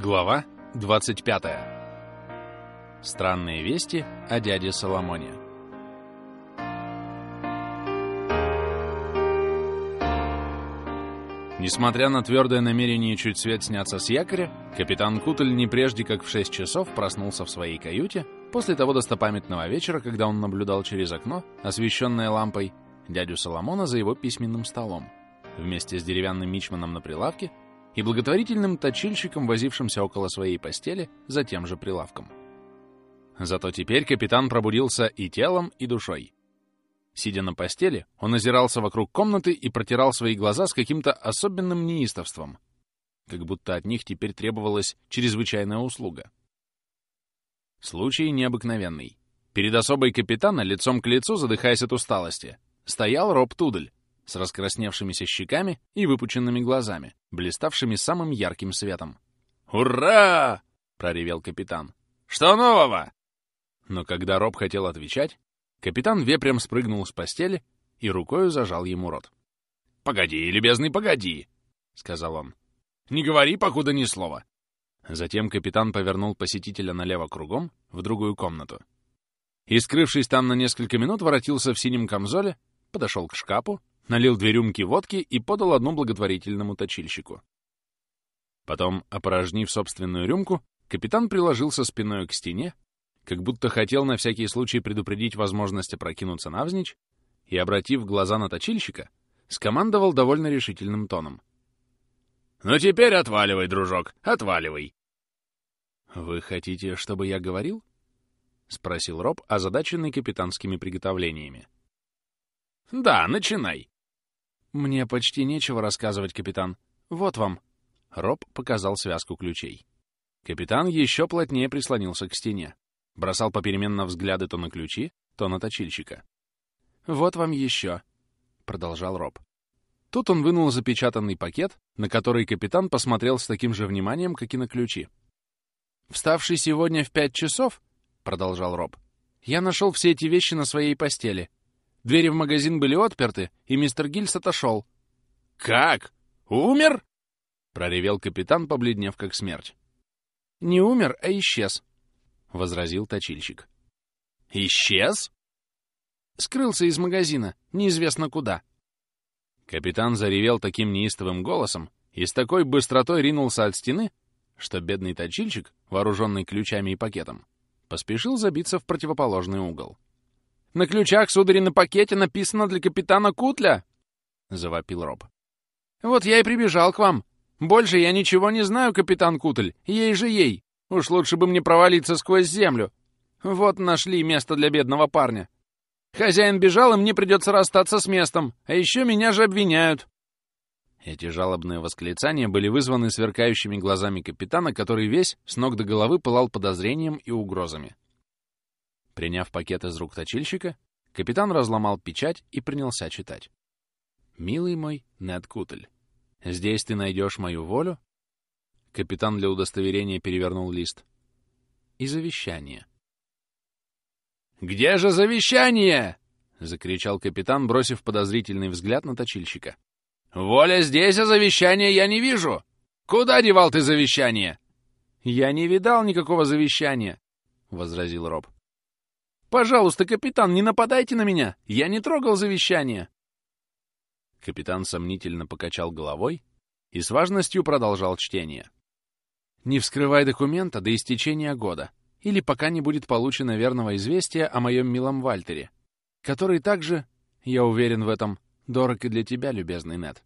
Глава 25. Странные вести о дяде Соломоне. Несмотря на твердое намерение чуть свет сняться с якоря, капитан Кутль не прежде как в 6 часов проснулся в своей каюте после того достопамятного вечера, когда он наблюдал через окно, освещенное лампой, дядю Соломона за его письменным столом, вместе с деревянным мичманом на прилавке и благотворительным точильщиком, возившимся около своей постели за тем же прилавком. Зато теперь капитан пробудился и телом, и душой. Сидя на постели, он озирался вокруг комнаты и протирал свои глаза с каким-то особенным неистовством, как будто от них теперь требовалась чрезвычайная услуга. Случай необыкновенный. Перед особой капитана, лицом к лицу, задыхаясь от усталости, стоял Роб Тудль, с раскрасневшимися щеками и выпученными глазами, блиставшими самым ярким светом. «Ура!» — проревел капитан. «Что нового?» Но когда Роб хотел отвечать, капитан вепрем спрыгнул с постели и рукою зажал ему рот. «Погоди, любезный, погоди!» — сказал он. «Не говори, покуда ни слова!» Затем капитан повернул посетителя налево кругом в другую комнату. И, скрывшись там на несколько минут, воротился в синем камзоле, подошел к шкафу, налил две рюмки водки и подал одну благотворительному точильщику. Потом, опорожнив собственную рюмку, капитан приложился спиной к стене, как будто хотел на всякий случай предупредить возможность опрокинуться навзничь, и, обратив глаза на точильщика, скомандовал довольно решительным тоном. «Ну теперь отваливай, дружок, отваливай!» «Вы хотите, чтобы я говорил?» — спросил Роб, озадаченный капитанскими приготовлениями. «Да, начинай!» «Мне почти нечего рассказывать, капитан. Вот вам». Роб показал связку ключей. Капитан еще плотнее прислонился к стене. Бросал попеременно взгляды то на ключи, то на точильщика. «Вот вам еще», — продолжал Роб. Тут он вынул запечатанный пакет, на который капитан посмотрел с таким же вниманием, как и на ключи. «Вставший сегодня в пять часов», — продолжал Роб, — «я нашел все эти вещи на своей постели. Двери в магазин были отперты, и мистер Гильс отошел. «Как? Умер?» — проревел капитан, побледнев как смерть. «Не умер, а исчез», — возразил точильщик. «Исчез?» «Скрылся из магазина, неизвестно куда». Капитан заревел таким неистовым голосом и с такой быстротой ринулся от стены, что бедный точильщик, вооруженный ключами и пакетом, поспешил забиться в противоположный угол. На ключах, сударь, на пакете написано для капитана Кутля!» — завопил Роб. «Вот я и прибежал к вам. Больше я ничего не знаю, капитан Кутль. Ей же ей. Уж лучше бы мне провалиться сквозь землю. Вот нашли место для бедного парня. Хозяин бежал, и мне придется расстаться с местом. А еще меня же обвиняют». Эти жалобные восклицания были вызваны сверкающими глазами капитана, который весь с ног до головы пылал подозрением и угрозами. Приняв пакет из рук точильщика, капитан разломал печать и принялся читать. «Милый мой Нед Кутль, здесь ты найдешь мою волю?» Капитан для удостоверения перевернул лист. «И завещание». «Где же завещание?» — закричал капитан, бросив подозрительный взгляд на точильщика. «Воля здесь, а завещания я не вижу! Куда девал ты завещание?» «Я не видал никакого завещания», — возразил Роб. «Пожалуйста, капитан, не нападайте на меня! Я не трогал завещание!» Капитан сомнительно покачал головой и с важностью продолжал чтение. «Не вскрывай документа до истечения года, или пока не будет получено верного известия о моем милом Вальтере, который также, я уверен в этом, дорог и для тебя, любезный Нед».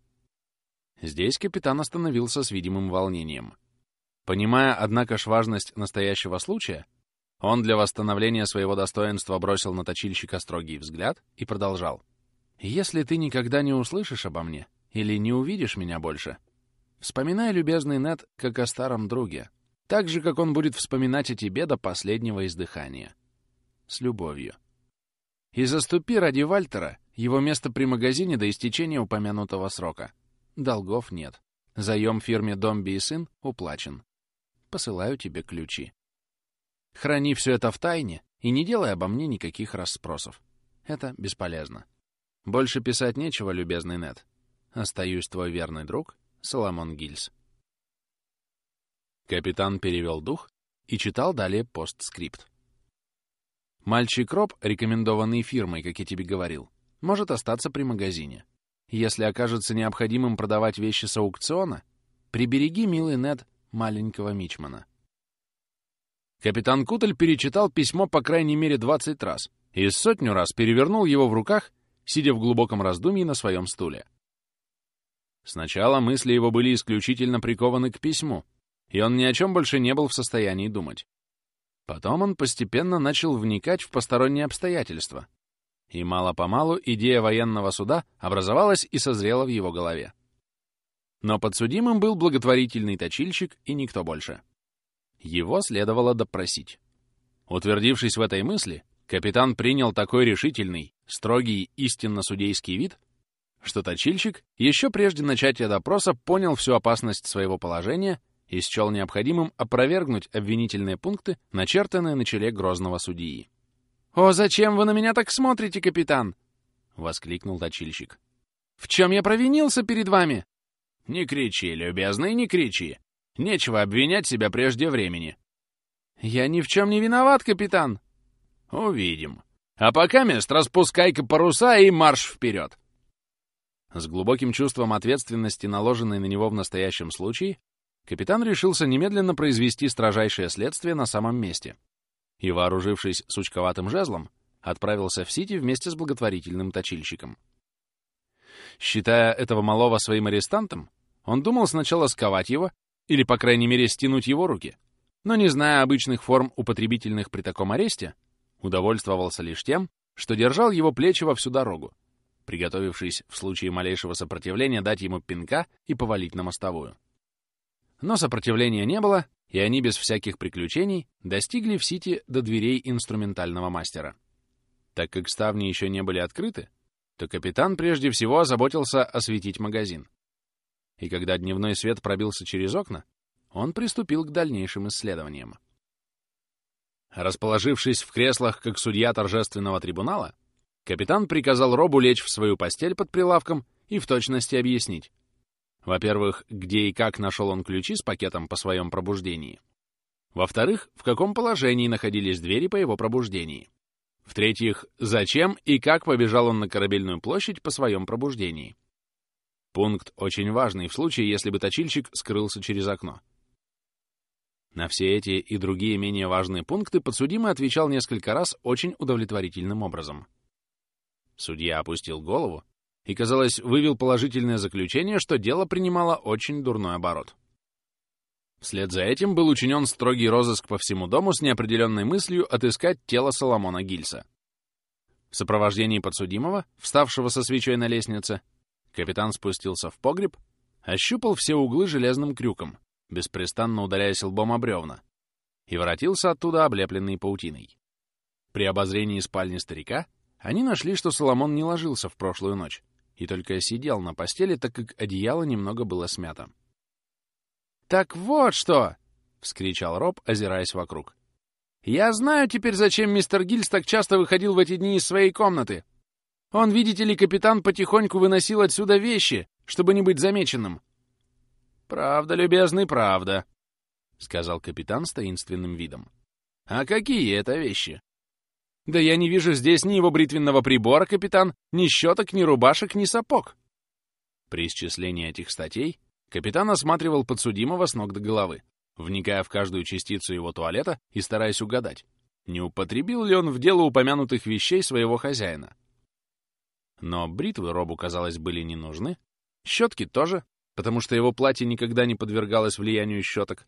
Здесь капитан остановился с видимым волнением. Понимая, однако ж, важность настоящего случая, он для восстановления своего достоинства бросил на точильщика строгий взгляд и продолжал. «Если ты никогда не услышишь обо мне или не увидишь меня больше, вспоминай, любезный Нед, как о старом друге, так же, как он будет вспоминать о тебе до последнего издыхания. С любовью. И заступи ради Вальтера его место при магазине до истечения упомянутого срока. Долгов нет. Заем фирме «Домби и сын» уплачен. Посылаю тебе ключи. Храни все это в тайне и не делай обо мне никаких расспросов. Это бесполезно. Больше писать нечего, любезный Нед. Остаюсь твой верный друг, Соломон Гильс. Капитан перевел дух и читал далее постскрипт. Мальчик Роб, рекомендованный фирмой, как я тебе говорил, может остаться при магазине. Если окажется необходимым продавать вещи с аукциона, прибереги, милый Нед, маленького мичмана. Капитан Кутль перечитал письмо по крайней мере 20 раз и сотню раз перевернул его в руках, сидя в глубоком раздумье на своем стуле. Сначала мысли его были исключительно прикованы к письму, и он ни о чем больше не был в состоянии думать. Потом он постепенно начал вникать в посторонние обстоятельства, и мало-помалу идея военного суда образовалась и созрела в его голове. Но подсудимым был благотворительный точильщик и никто больше. Его следовало допросить. Утвердившись в этой мысли, капитан принял такой решительный, строгий, истинно судейский вид, что точильщик еще прежде начатия допроса понял всю опасность своего положения и счел необходимым опровергнуть обвинительные пункты, начертанные на челе грозного судьи. «О, зачем вы на меня так смотрите, капитан?» — воскликнул точильщик. «В чем я провинился перед вами?» «Не кричи, любезный, не кричи. Нечего обвинять себя прежде времени». «Я ни в чем не виноват, капитан». «Увидим. А пока мест распускай-ка паруса и марш вперед!» С глубоким чувством ответственности, наложенной на него в настоящем случае, капитан решился немедленно произвести строжайшее следствие на самом месте и, вооружившись сучковатым жезлом, отправился в Сити вместе с благотворительным точильщиком. Считая этого малого своим арестантом, он думал сначала сковать его или, по крайней мере, стянуть его руки, но, не зная обычных форм употребительных при таком аресте, удовольствовался лишь тем, что держал его плечи во всю дорогу, приготовившись в случае малейшего сопротивления дать ему пинка и повалить на мостовую. Но сопротивления не было, и они без всяких приключений достигли в Сити до дверей инструментального мастера. Так как ставни еще не были открыты, то капитан прежде всего озаботился осветить магазин. И когда дневной свет пробился через окна, он приступил к дальнейшим исследованиям. Расположившись в креслах как судья торжественного трибунала, Капитан приказал Робу лечь в свою постель под прилавком и в точности объяснить. Во-первых, где и как нашел он ключи с пакетом по своем пробуждении. Во-вторых, в каком положении находились двери по его пробуждении. В-третьих, зачем и как побежал он на корабельную площадь по своем пробуждении. Пункт очень важный в случае, если бы точильщик скрылся через окно. На все эти и другие менее важные пункты подсудимый отвечал несколько раз очень удовлетворительным образом. Судья опустил голову и, казалось, вывел положительное заключение, что дело принимало очень дурной оборот. Вслед за этим был учинен строгий розыск по всему дому с неопределенной мыслью отыскать тело Соломона Гильса. В сопровождении подсудимого, вставшего со свечой на лестнице, капитан спустился в погреб, ощупал все углы железным крюком, беспрестанно ударяясь лбом о бревна, и воротился оттуда, облепленный паутиной. При обозрении спальни старика они нашли, что Соломон не ложился в прошлую ночь и только сидел на постели, так как одеяло немного было смято. «Так вот что!» — вскричал Роб, озираясь вокруг. «Я знаю теперь, зачем мистер Гильс так часто выходил в эти дни из своей комнаты. Он, видите ли, капитан потихоньку выносил отсюда вещи, чтобы не быть замеченным». «Правда, любезный, правда», — сказал капитан с таинственным видом. «А какие это вещи?» Да я не вижу здесь ни его бритвенного прибора, капитан, ни щеток, ни рубашек, ни сапог. При исчислении этих статей капитан осматривал подсудимого с ног до головы, вникая в каждую частицу его туалета и стараясь угадать, не употребил ли он в дело упомянутых вещей своего хозяина. Но бритвы Робу, казалось, были не нужны, щетки тоже, потому что его платье никогда не подвергалось влиянию щеток,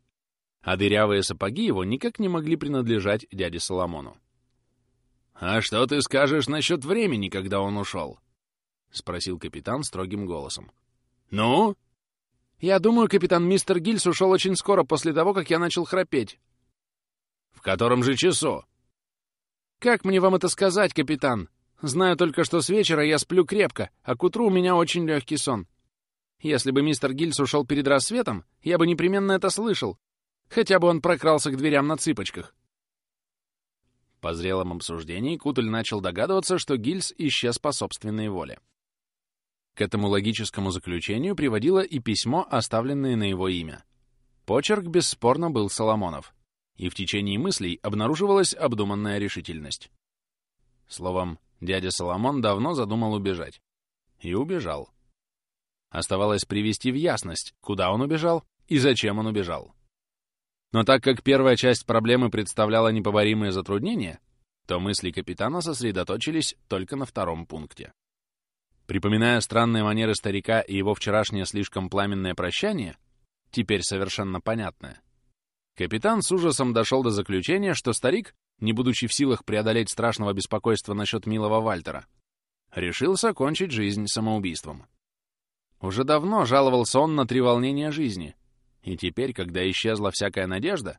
а дырявые сапоги его никак не могли принадлежать дяде Соломону. «А что ты скажешь насчет времени, когда он ушел?» — спросил капитан строгим голосом. «Ну?» «Я думаю, капитан, мистер Гильс ушел очень скоро после того, как я начал храпеть». «В котором же часу?» «Как мне вам это сказать, капитан? Знаю только, что с вечера я сплю крепко, а к утру у меня очень легкий сон. Если бы мистер Гильс ушел перед рассветом, я бы непременно это слышал. Хотя бы он прокрался к дверям на цыпочках. По зрелом обсуждении Кутль начал догадываться, что Гильс исчез по собственной воле. К этому логическому заключению приводило и письмо, оставленное на его имя. Почерк бесспорно был Соломонов, и в течение мыслей обнаруживалась обдуманная решительность. Словом, дядя Соломон давно задумал убежать. И убежал. Оставалось привести в ясность, куда он убежал и зачем он убежал. Но так как первая часть проблемы представляла непоборимые затруднения, то мысли капитана сосредоточились только на втором пункте. Припоминая странные манеры старика и его вчерашнее слишком пламенное прощание, теперь совершенно понятное, капитан с ужасом дошел до заключения, что старик, не будучи в силах преодолеть страшного беспокойства насчет милого Вальтера, решил закончить жизнь самоубийством. Уже давно жаловался он на треволнение жизни, и теперь, когда исчезла всякая надежда,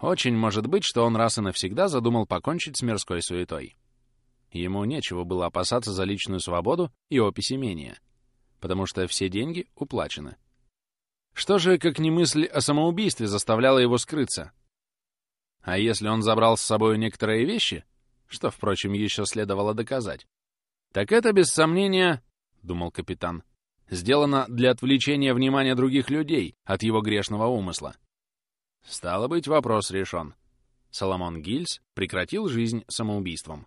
очень может быть, что он раз и навсегда задумал покончить с мирской суетой. Ему нечего было опасаться за личную свободу и опись имения, потому что все деньги уплачены. Что же, как не мысль о самоубийстве, заставляла его скрыться? А если он забрал с собой некоторые вещи, что, впрочем, еще следовало доказать, так это, без сомнения, — думал капитан, — сделано для отвлечения внимания других людей от его грешного умысла. Стало быть, вопрос решен. Соломон Гильс прекратил жизнь самоубийством.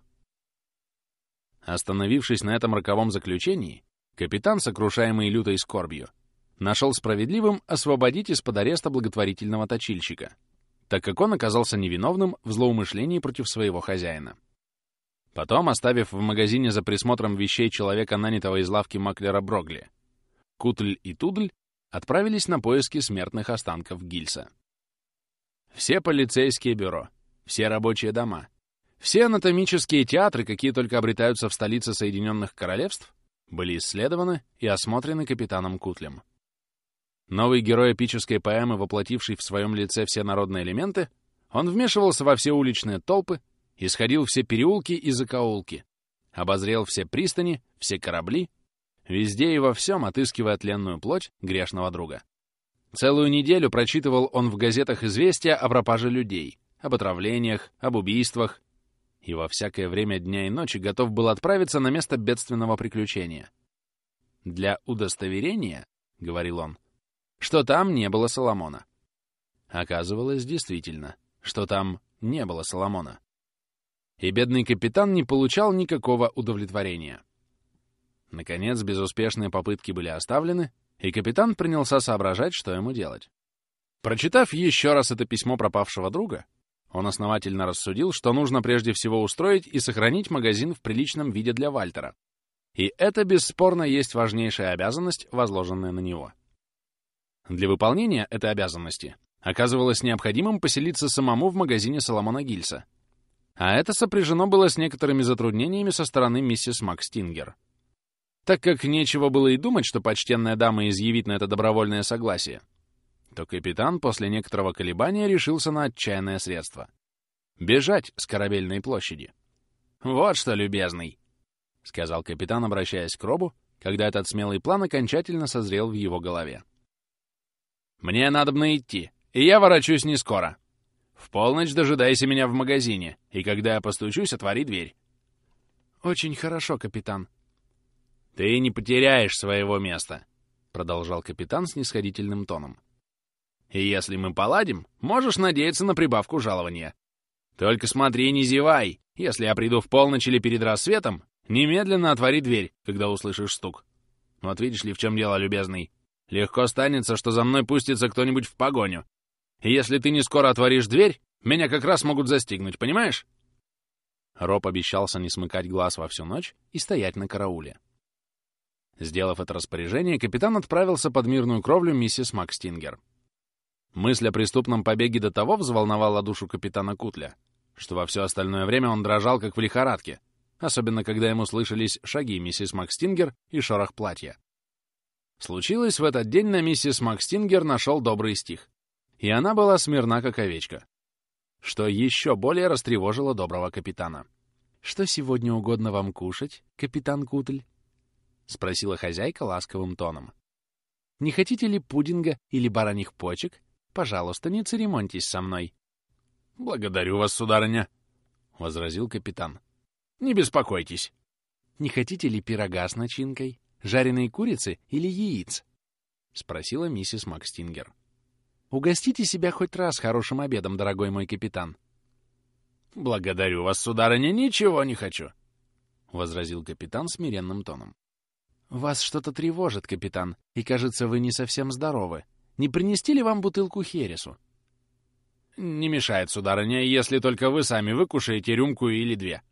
Остановившись на этом роковом заключении, капитан, сокрушаемый лютой скорбью, нашел справедливым освободить из-под ареста благотворительного точильщика, так как он оказался невиновным в злоумышлении против своего хозяина. Потом, оставив в магазине за присмотром вещей человека, нанятого из лавки маклера Брогли, Кутль и Тудль отправились на поиски смертных останков Гильса. Все полицейские бюро, все рабочие дома, все анатомические театры, какие только обретаются в столице Соединенных Королевств, были исследованы и осмотрены капитаном Кутлем. Новый герой эпической поэмы, воплотивший в своем лице все народные элементы, он вмешивался во все уличные толпы, исходил все переулки и закоулки, обозрел все пристани, все корабли, везде и во всем отыскивая тленную плоть грешного друга. Целую неделю прочитывал он в газетах известия о пропаже людей, об отравлениях, об убийствах, и во всякое время дня и ночи готов был отправиться на место бедственного приключения. «Для удостоверения», — говорил он, — «что там не было Соломона». Оказывалось, действительно, что там не было Соломона. И бедный капитан не получал никакого удовлетворения. Наконец, безуспешные попытки были оставлены, и капитан принялся соображать, что ему делать. Прочитав еще раз это письмо пропавшего друга, он основательно рассудил, что нужно прежде всего устроить и сохранить магазин в приличном виде для Вальтера. И это, бесспорно, есть важнейшая обязанность, возложенная на него. Для выполнения этой обязанности оказывалось необходимым поселиться самому в магазине Соломона Гильса. А это сопряжено было с некоторыми затруднениями со стороны миссис Макстингер. Так как нечего было и думать, что почтенная дама изъявит на это добровольное согласие, то капитан после некоторого колебания решился на отчаянное средство — бежать с корабельной площади. «Вот что, любезный!» — сказал капитан, обращаясь к Робу, когда этот смелый план окончательно созрел в его голове. «Мне надобно идти, и я ворочусь не скоро. В полночь дожидайся меня в магазине, и когда я постучусь, отвори дверь». «Очень хорошо, капитан», «Ты не потеряешь своего места», — продолжал капитан с нисходительным тоном. «И если мы поладим, можешь надеяться на прибавку жалования. Только смотри, не зевай. Если я приду в полночь или перед рассветом, немедленно отвори дверь, когда услышишь стук. Вот видишь ли, в чем дело, любезный. Легко станется, что за мной пустится кто-нибудь в погоню. И если ты не скоро отворишь дверь, меня как раз могут застигнуть, понимаешь?» Роб обещался не смыкать глаз во всю ночь и стоять на карауле. Сделав это распоряжение, капитан отправился под мирную кровлю миссис Макстингер. Мысль о преступном побеге до того взволновала душу капитана Кутля, что во все остальное время он дрожал, как в лихорадке, особенно когда ему слышались шаги миссис Макстингер и шорох платья. Случилось в этот день на миссис Макстингер нашел добрый стих, и она была смирна, как овечка, что еще более растревожило доброго капитана. «Что сегодня угодно вам кушать, капитан Кутль?» — спросила хозяйка ласковым тоном. «Не хотите ли пудинга или бараньих почек? Пожалуйста, не церемоньтесь со мной». «Благодарю вас, сударыня», — возразил капитан. «Не беспокойтесь». «Не хотите ли пирога с начинкой, жареной курицы или яиц?» — спросила миссис Макстингер. Угостите себя хоть раз хорошим обедом, дорогой мой капитан. «Благодарю вас, сударыня, ничего не хочу», — возразил капитан смиренным тоном. «Вас что-то тревожит, капитан, и, кажется, вы не совсем здоровы. Не принести ли вам бутылку хересу?» «Не мешает, сударыня, если только вы сами выкушаете рюмку или две.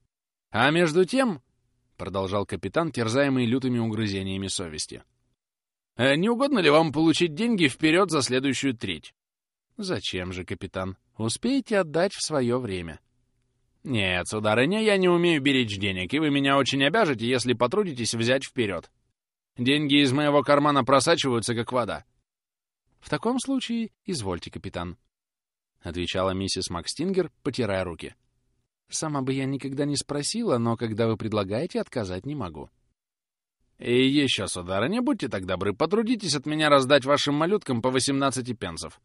А между тем, — продолжал капитан, терзаемый лютыми угрызениями совести, — не угодно ли вам получить деньги вперед за следующую треть? Зачем же, капитан? Успеете отдать в свое время. Нет, сударыня, я не умею беречь денег, и вы меня очень обяжете, если потрудитесь взять вперед. Деньги из моего кармана просачиваются, как вода. В таком случае, извольте, капитан, — отвечала миссис Макстингер, потирая руки. Сама бы я никогда не спросила, но когда вы предлагаете, отказать не могу. И еще, сударыня, будьте так добры, потрудитесь от меня раздать вашим малюткам по 18 пенсов.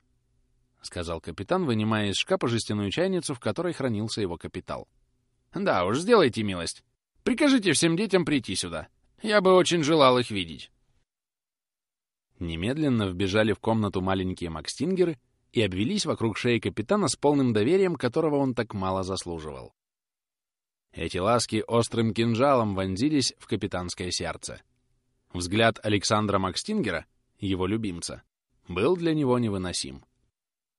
— сказал капитан, вынимая из шкафа жестяную чайницу, в которой хранился его капитал. «Да уж, сделайте милость. Прикажите всем детям прийти сюда. Я бы очень желал их видеть». Немедленно вбежали в комнату маленькие Макстингеры и обвелись вокруг шеи капитана с полным доверием, которого он так мало заслуживал. Эти ласки острым кинжалом вонзились в капитанское сердце. Взгляд Александра Макстингера, его любимца, был для него невыносим.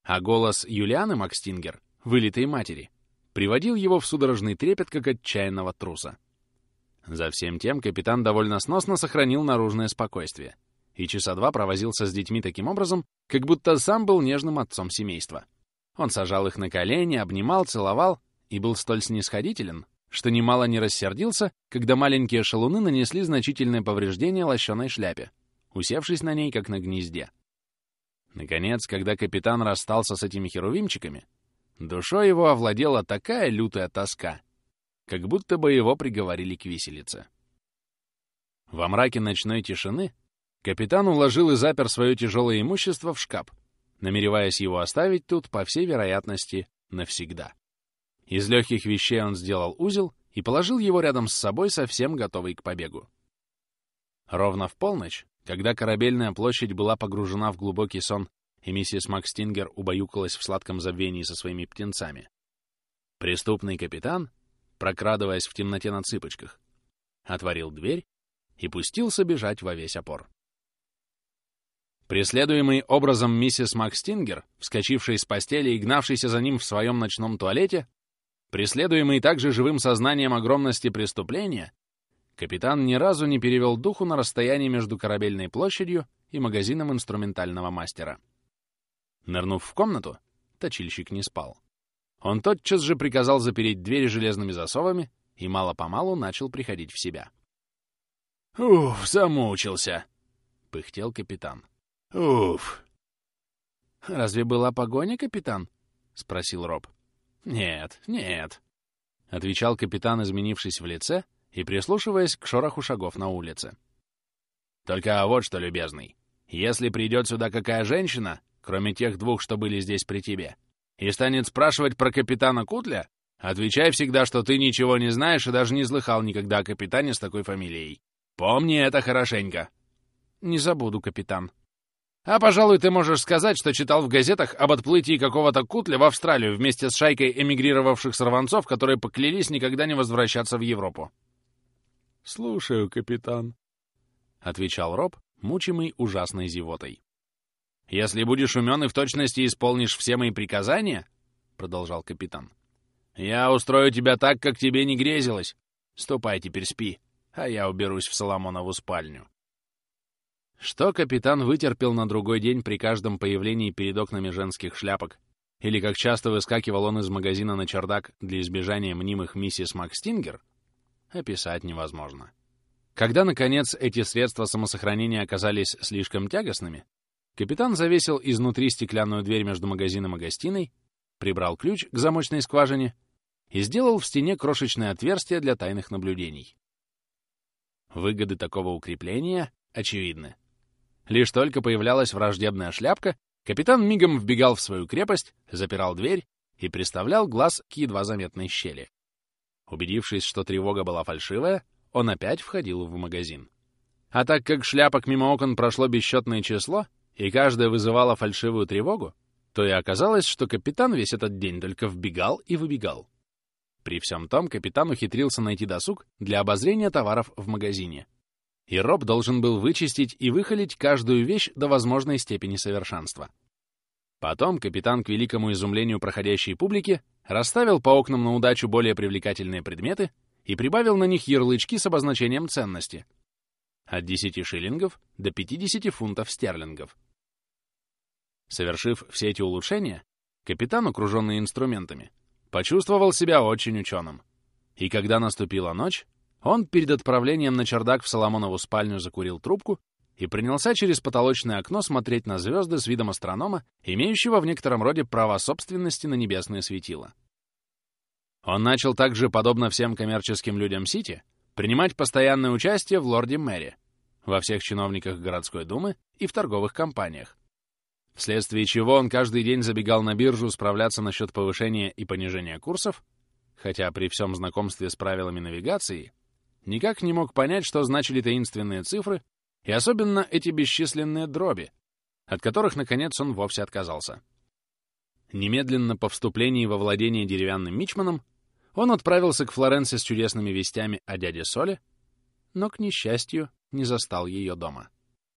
А голос Юлианы Макстингер, вылитой матери, приводил его в судорожный трепет, как отчаянного труса. За всем тем капитан довольно сносно сохранил наружное спокойствие и часа два провозился с детьми таким образом, как будто сам был нежным отцом семейства. Он сажал их на колени, обнимал, целовал и был столь снисходителен, что немало не рассердился, когда маленькие шалуны нанесли значительное повреждение лощеной шляпе, усевшись на ней, как на гнезде. Наконец, когда капитан расстался с этими херувимчиками, душой его овладела такая лютая тоска, как будто бы его приговорили к виселице. Во мраке ночной тишины капитан уложил и запер свое тяжелое имущество в шкаф, намереваясь его оставить тут, по всей вероятности, навсегда. Из легких вещей он сделал узел и положил его рядом с собой, совсем готовый к побегу. Ровно в полночь когда корабельная площадь была погружена в глубокий сон, и миссис Макстингер убаюкалась в сладком забвении со своими птенцами, преступный капитан, прокрадываясь в темноте на цыпочках, отворил дверь и пустился бежать во весь опор. Преследуемый образом миссис Макстингер, вскочивший с постели и гнавшийся за ним в своем ночном туалете, преследуемый также живым сознанием огромности преступления, Капитан ни разу не перевел духу на расстоянии между корабельной площадью и магазином инструментального мастера. Нырнув в комнату, точильщик не спал. Он тотчас же приказал запереть двери железными засовами и мало-помалу начал приходить в себя. «Уф, замучился!» — пыхтел капитан. «Уф!» «Разве была погоня, капитан?» — спросил Роб. «Нет, нет», — отвечал капитан, изменившись в лице и прислушиваясь к шороху шагов на улице. «Только вот что, любезный, если придет сюда какая женщина, кроме тех двух, что были здесь при тебе, и станет спрашивать про капитана Кутля, отвечай всегда, что ты ничего не знаешь и даже не слыхал никогда о капитане с такой фамилией. Помни это хорошенько». «Не забуду, капитан», а, пожалуй, ты можешь сказать, что читал в газетах об отплытии какого-то кутля в Австралию вместе с шайкой эмигрировавших сорванцов, которые поклялись никогда не возвращаться в Европу. — Слушаю, капитан, — отвечал Роб, мучимый ужасной зевотой. — Если будешь умен и в точности исполнишь все мои приказания, — продолжал капитан, — я устрою тебя так, как тебе не грезилось. Ступай теперь спи, а я уберусь в Соломонову спальню. Что капитан вытерпел на другой день при каждом появлении перед окнами женских шляпок, или как часто выскакивал он из магазина на чердак для избежания мнимых миссис Макстингер, описать невозможно. Когда, наконец, эти средства самосохранения оказались слишком тягостными, капитан завесил изнутри стеклянную дверь между магазином и гостиной, прибрал ключ к замочной скважине и сделал в стене крошечное отверстие для тайных наблюдений. Выгоды такого укрепления очевидны. Лишь только появлялась враждебная шляпка, капитан мигом вбегал в свою крепость, запирал дверь и приставлял глаз к едва заметной щели. Убедившись, что тревога была фальшивая, он опять входил в магазин. А так как шляпок мимо окон прошло бесчетное число, и каждая вызывала фальшивую тревогу, то и оказалось, что капитан весь этот день только вбегал и выбегал. При всем том, капитан ухитрился найти досуг для обозрения товаров в магазине. И Роб должен был вычистить и выхолить каждую вещь до возможной степени совершенства. Потом капитан, к великому изумлению проходящей публики, расставил по окнам на удачу более привлекательные предметы и прибавил на них ярлычки с обозначением ценности — от 10 шиллингов до 50 фунтов стерлингов. Совершив все эти улучшения, капитан, окруженный инструментами, почувствовал себя очень ученым. И когда наступила ночь, он перед отправлением на чердак в Соломонову спальню закурил трубку и принялся через потолочное окно смотреть на звезды с видом астронома, имеющего в некотором роде право собственности на небесные светила. Он начал также, подобно всем коммерческим людям Сити, принимать постоянное участие в лорде мэре, во всех чиновниках городской думы и в торговых компаниях, вследствие чего он каждый день забегал на биржу справляться насчет повышения и понижения курсов, хотя при всем знакомстве с правилами навигации никак не мог понять, что значили таинственные цифры и особенно эти бесчисленные дроби, от которых, наконец, он вовсе отказался. Немедленно по вступлении во владение деревянным мичманом он отправился к Флоренции с чудесными вестями о дяде Соле, но, к несчастью, не застал ее дома.